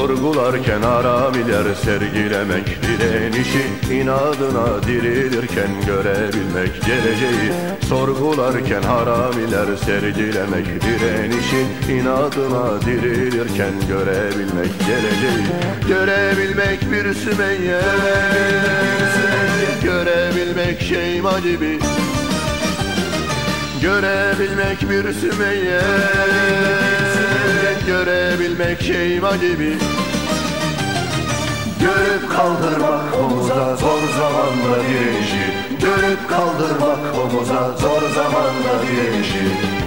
Sorgularken haramiler sergilemek direnişi inadına dirilirken görebilmek geleceği. Sorgularken haramiler sergilemek direnişi inadına dirilirken görebilmek geleceği. Görebilmek bir Sümeyye Görebilmek şeyma gibi. Görebilmek bir Sümeyye Görebilmek şeyma gibi. Görüp kaldırmak omuza zor zamanda direnişi Görüp kaldırmak omuza zor zamanda direnişi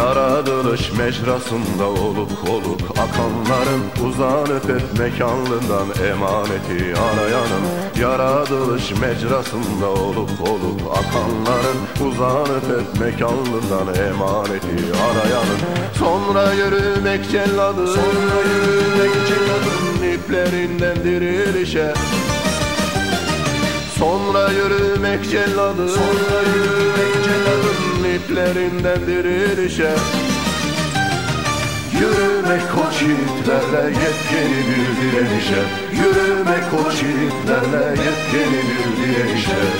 Yaratılış mecrasında oluk oluk akanların Uzanıp hep mekanlından emaneti arayanın. Yaratılış mecrasında oluk oluk akanların Uzanıp hep mekanlından emaneti arayanın. Sonra yürümek celladın Sonra yürümek celladın iplerinden dirilişe. Sonra yürümek celladın Sonra yürümek celladın iplerinden dirilişe Yürümek koç yiğitlerle yepyeni bir direnişe. Yürümek koç yiğitlerle yepyeni bir direnişe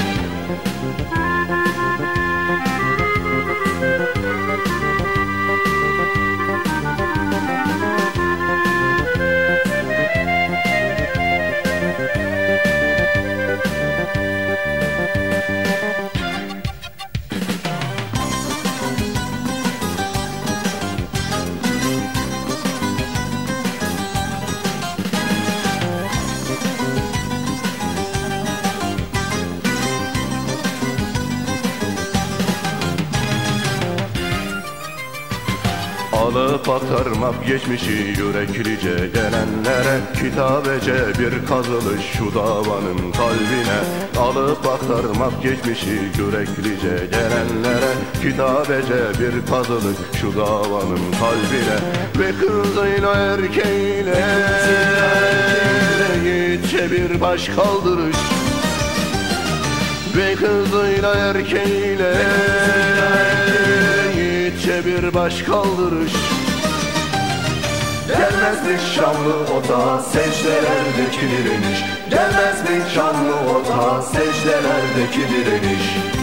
Alıp aktarmak geçmişi yüreklice gelenlere Kitabece bir kazılış şu davanın kalbine. Alıp aktarmak geçmişi yüreklice gelenlere Kitabece bir kazılış şu davanın kalbine. Ve kızıyla erkeğiyle Yiğitçe bir baş kaldırış. Ve kızıyla erkeğiyle Yiğitçe bir baş kaldırış Gelmez mi şanlı ota secdelerdeki direniş Gelmez mi şanlı ota secdelerdeki direniş